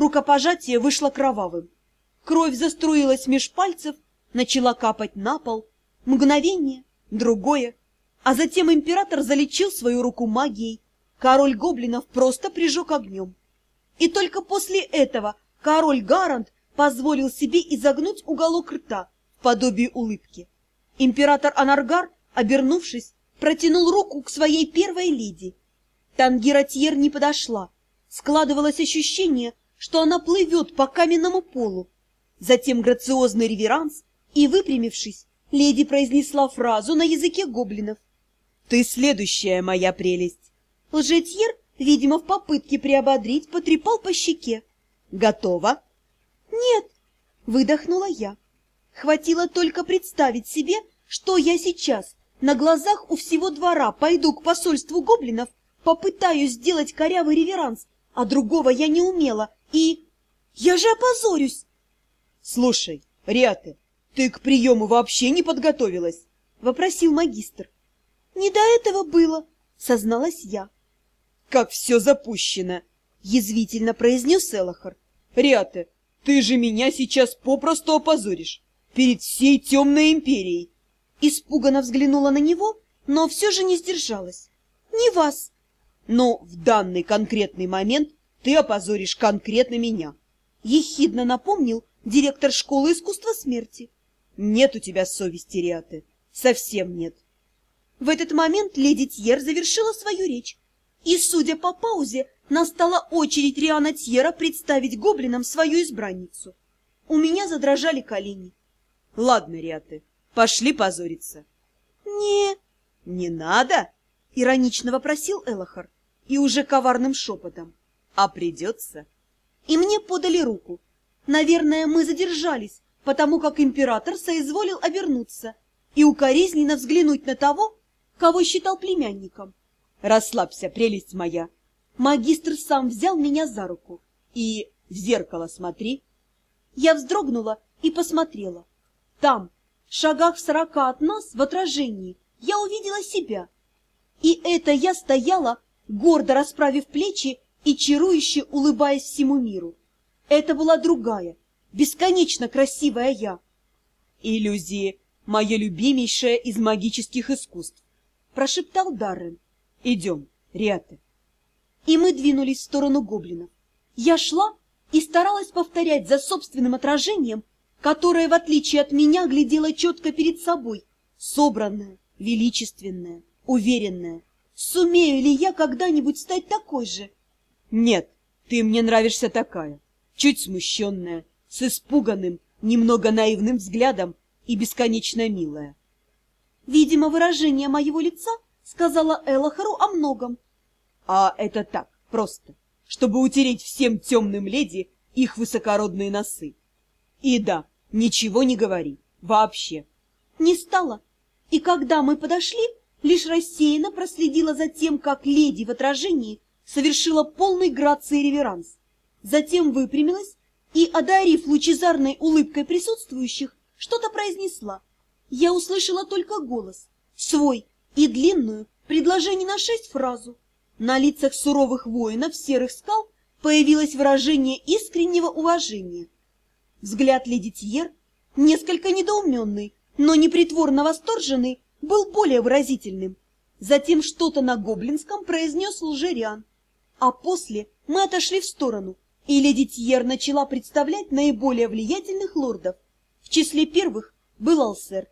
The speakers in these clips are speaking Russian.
рукопожатие вышло кровавым. Кровь заструилась меж пальцев, начала капать на пол. Мгновение, другое. А затем император залечил свою руку магией. Король гоблинов просто прижег огнем. И только после этого король Гарант позволил себе изогнуть уголок рта в подобие улыбки. Император Анаргар, обернувшись, протянул руку к своей первой леди. Тангира Тьер не подошла. Складывалось ощущение, что она плывет по каменному полу. Затем грациозный реверанс, и, выпрямившись, леди произнесла фразу на языке гоблинов. «Ты следующая моя прелесть!» Лжетьер, видимо, в попытке приободрить, потрепал по щеке. «Готова?» «Нет!» — выдохнула я. Хватило только представить себе, что я сейчас на глазах у всего двора пойду к посольству гоблинов, попытаюсь сделать корявый реверанс, а другого я не умела, и... Я же опозорюсь! Слушай, Риаты, ты к приему вообще не подготовилась? Вопросил магистр. Не до этого было, созналась я. Как все запущено, язвительно произнес Элохар. Риаты, ты же меня сейчас попросту опозоришь перед всей темной империей. Испуганно взглянула на него, но все же не сдержалась. Не вас. Но в данный конкретный момент ты опозоришь конкретно меня. Ехидно напомнил директор школы искусства смерти. Нет у тебя совести, Риаты. Совсем нет. В этот момент леди Тьер завершила свою речь. И, судя по паузе, настала очередь Риана Тьера представить гоблинам свою избранницу. У меня задрожали колени. Ладно, Риаты, пошли позориться. Не, не надо, иронично вопросил Элохар и уже коварным шепотом. А придется. И мне подали руку. Наверное, мы задержались, потому как император соизволил обернуться и укоризненно взглянуть на того, кого считал племянником. Расслабься, прелесть моя. Магистр сам взял меня за руку. И в зеркало смотри. Я вздрогнула и посмотрела. Там, в шагах сорока от нас, в отражении, я увидела себя. И это я стояла, гордо расправив плечи и чарующе улыбаясь всему миру. Это была другая, бесконечно красивая я. «Иллюзии — мое любимейшее из магических искусств», — прошептал Даррен. «Идем, Риата». И мы двинулись в сторону гоблинов. Я шла и старалась повторять за собственным отражением, которое, в отличие от меня, глядело четко перед собой, собранное, величественное, уверенное. Сумею ли я когда-нибудь стать такой же? Нет, ты мне нравишься такая, чуть смущенная, с испуганным, немного наивным взглядом и бесконечно милая. Видимо, выражение моего лица сказала Элохару о многом. А это так, просто, чтобы утереть всем темным леди их высокородные носы. И да, ничего не говори, вообще. Не стало. И когда мы подошли, лишь рассеянно проследила за тем, как леди в отражении совершила полный грации реверанс. Затем выпрямилась и, одарив лучезарной улыбкой присутствующих, что-то произнесла. Я услышала только голос, свой и длинную, предложение на шесть фразу. На лицах суровых воинов серых скал появилось выражение искреннего уважения. Взгляд леди Тьер, несколько недоуменный, но непритворно восторженный, был более выразительным. Затем что-то на гоблинском произнес лжериан. А после мы отошли в сторону, и леди Тьер начала представлять наиболее влиятельных лордов. В числе первых был Алсер.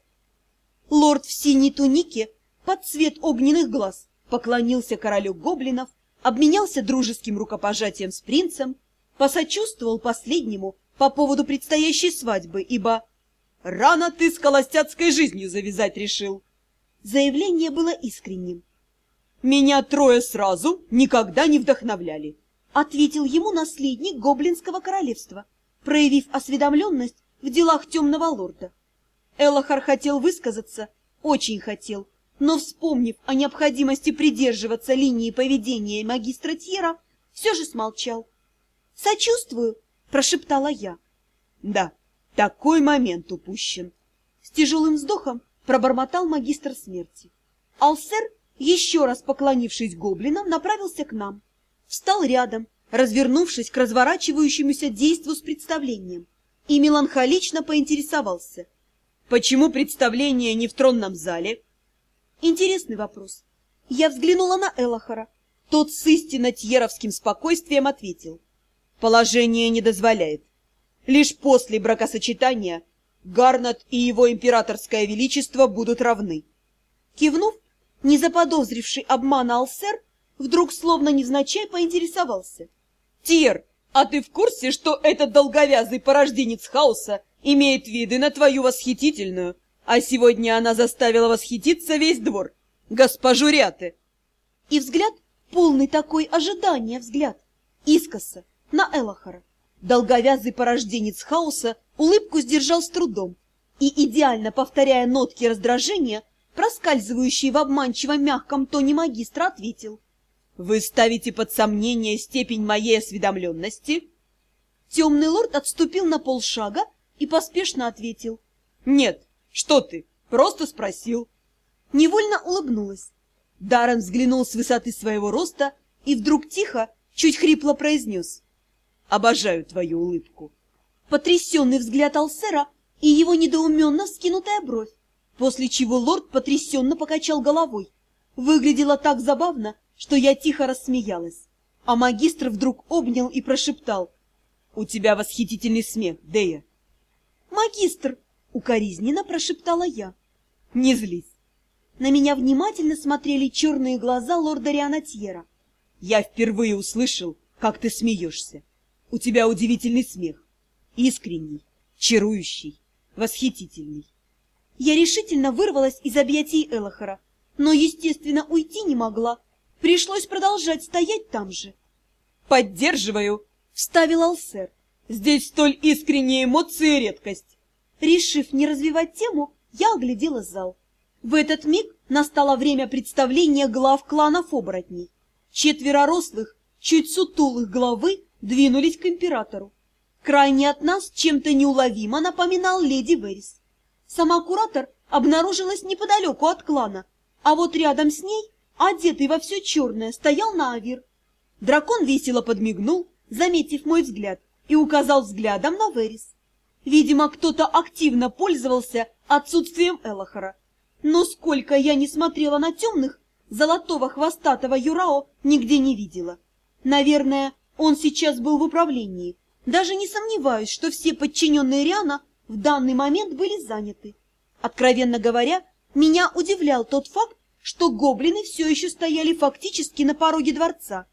Лорд в синей тунике, под цвет огненных глаз, поклонился королю гоблинов, обменялся дружеским рукопожатием с принцем, посочувствовал последнему по поводу предстоящей свадьбы, ибо «Рано ты с холостяцкой жизнью завязать решил!» Заявление было искренним. «Меня трое сразу никогда не вдохновляли», — ответил ему наследник Гоблинского королевства, проявив осведомленность в делах темного лорда. Элохар хотел высказаться, очень хотел, но, вспомнив о необходимости придерживаться линии поведения магистра Тьера, все же смолчал. «Сочувствую», — прошептала я. «Да, такой момент упущен», — с тяжелым вздохом пробормотал магистр смерти. Алсер еще раз поклонившись гоблинам, направился к нам. Встал рядом, развернувшись к разворачивающемуся действу с представлением, и меланхолично поинтересовался. «Почему представление не в тронном зале?» Интересный вопрос. Я взглянула на Элохора. Тот с истинно тьеровским спокойствием ответил. «Положение не дозволяет. Лишь после бракосочетания Гарнат и его императорское величество будут равны». Кивнув, не заподозривший обмана Алсер, вдруг словно невзначай поинтересовался. «Тьер, а ты в курсе, что этот долговязый порожденец хаоса имеет виды на твою восхитительную, а сегодня она заставила восхититься весь двор, госпожу Ряты?» И взгляд, полный такой ожидания взгляд, искоса, на Элохора. Долговязый порожденец хаоса улыбку сдержал с трудом и, идеально повторяя нотки раздражения, проскальзывающие в обманчиво мягком тоне магистра, ответил. «Вы ставите под сомнение степень моей осведомленности?» Темный лорд отступил на полшага и поспешно ответил. «Нет, что ты, просто спросил». Невольно улыбнулась. Даррен взглянул с высоты своего роста и вдруг тихо, чуть хрипло произнес. «Обожаю твою улыбку». Потрясенный взгляд Алсера и его недоуменно скинутая бровь после чего лорд потрясенно покачал головой. Выглядело так забавно, что я тихо рассмеялась. А магистр вдруг обнял и прошептал. — У тебя восхитительный смех, Дея. — Магистр! — укоризненно прошептала я. — Не злись. На меня внимательно смотрели черные глаза лорда Рианатьера. — Я впервые услышал, как ты смеешься. У тебя удивительный смех. Искренний, чарующий, восхитительный. Я решительно вырвалась из объятий Элохора, но, естественно, уйти не могла. Пришлось продолжать стоять там же. «Поддерживаю!» — вставил Алсер. «Здесь столь искренние эмоции редкость!» Решив не развивать тему, я оглядела зал. В этот миг настало время представления глав кланов оборотней. Четверо рослых, чуть сутулых главы двинулись к императору. Крайне от нас чем-то неуловимо напоминал леди Верис. Сама куратор обнаружилась неподалеку от клана, а вот рядом с ней, одетый во все черное, стоял Наавир. Дракон весело подмигнул, заметив мой взгляд, и указал взглядом на Верис. Видимо, кто-то активно пользовался отсутствием Элохора. Но сколько я не смотрела на темных, золотого хвостатого Юрао нигде не видела. Наверное, он сейчас был в управлении. Даже не сомневаюсь, что все подчиненные Риана в данный момент были заняты. Откровенно говоря, меня удивлял тот факт, что гоблины все еще стояли фактически на пороге дворца.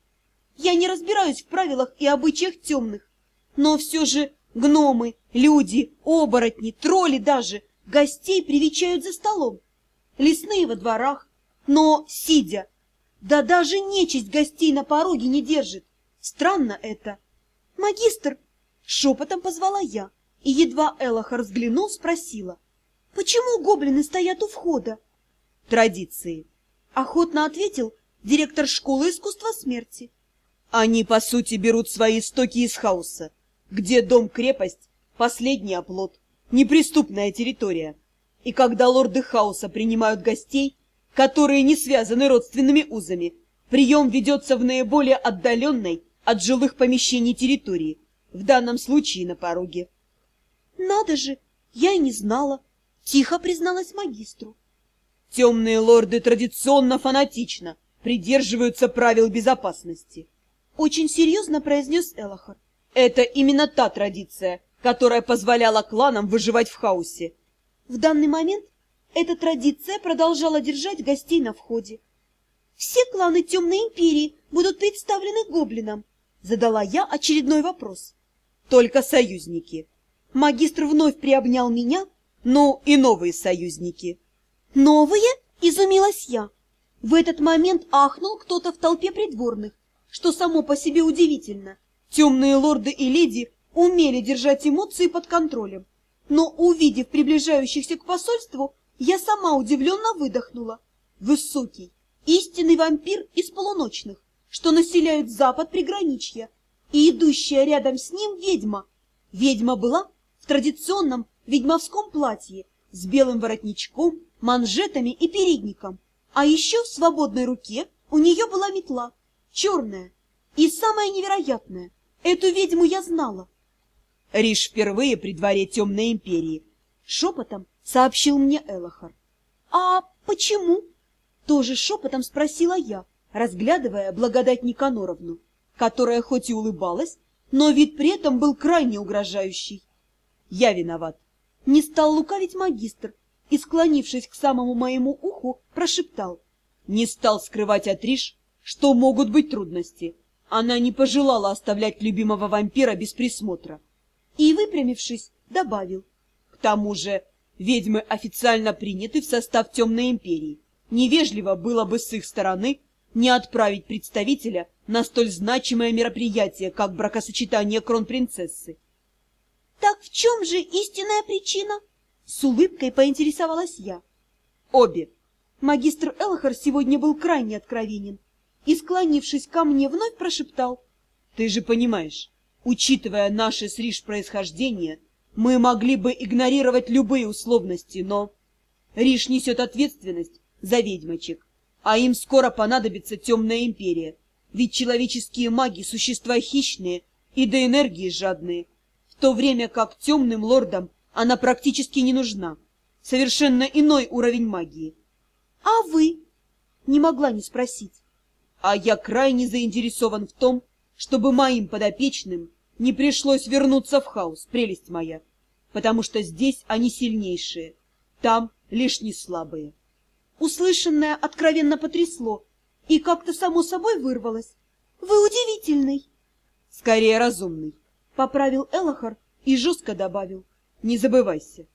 Я не разбираюсь в правилах и обычаях темных, но все же гномы, люди, оборотни, тролли даже гостей привечают за столом. Лесные во дворах, но сидя. Да даже нечисть гостей на пороге не держит. Странно это. «Магистр!» — шепотом позвала я и едва Элохар взглянул, спросила. — Почему гоблины стоят у входа? — Традиции. Охотно ответил директор школы искусства смерти. Они, по сути, берут свои истоки из хаоса, где дом-крепость — последний оплот, неприступная территория. И когда лорды хаоса принимают гостей, которые не связаны родственными узами, прием ведется в наиболее отдаленной от жилых помещений территории, в данном случае на пороге. Надо же, я и не знала. Тихо призналась магистру. Темные лорды традиционно фанатично придерживаются правил безопасности. Очень серьезно произнес Элохор. Это именно та традиция, которая позволяла кланам выживать в хаосе. В данный момент эта традиция продолжала держать гостей на входе. Все кланы Темной Империи будут представлены гоблинам, задала я очередной вопрос. Только союзники. Магистр вновь приобнял меня. Ну и новые союзники. Новые? Изумилась я. В этот момент ахнул кто-то в толпе придворных, что само по себе удивительно. Темные лорды и леди умели держать эмоции под контролем. Но, увидев приближающихся к посольству, я сама удивленно выдохнула. Высокий, истинный вампир из полуночных, что населяют запад приграничья, и идущая рядом с ним ведьма. Ведьма была в традиционном ведьмовском платье с белым воротничком, манжетами и передником. А еще в свободной руке у нее была метла, черная. И самое невероятное, эту ведьму я знала. Риш впервые при дворе Темной Империи. Шепотом сообщил мне Элохар. А почему? Тоже шепотом спросила я, разглядывая благодать Никаноровну, которая хоть и улыбалась, но вид при этом был крайне угрожающий. Я виноват. Не стал лукавить магистр и, склонившись к самому моему уху, прошептал. Не стал скрывать от Риш, что могут быть трудности. Она не пожелала оставлять любимого вампира без присмотра. И, выпрямившись, добавил. К тому же ведьмы официально приняты в состав Темной Империи. Невежливо было бы с их стороны не отправить представителя на столь значимое мероприятие, как бракосочетание кронпринцессы. — Так в чем же истинная причина? — с улыбкой поинтересовалась я. — Обе. Магистр Элохар сегодня был крайне откровенен и, склонившись ко мне, вновь прошептал. — Ты же понимаешь, учитывая наше с Риш происхождение, мы могли бы игнорировать любые условности, но... Риш несет ответственность за ведьмочек, а им скоро понадобится темная империя, ведь человеческие маги — существа хищные и до энергии жадные, в то время как темным лордам она практически не нужна. Совершенно иной уровень магии. — А вы? — не могла не спросить. — А я крайне заинтересован в том, чтобы моим подопечным не пришлось вернуться в хаос, прелесть моя, потому что здесь они сильнейшие, там лишь не слабые. Услышанное откровенно потрясло и как-то само собой вырвалось. Вы удивительный. Скорее разумный, поправил Элохар и жестко добавил. Не забывайся,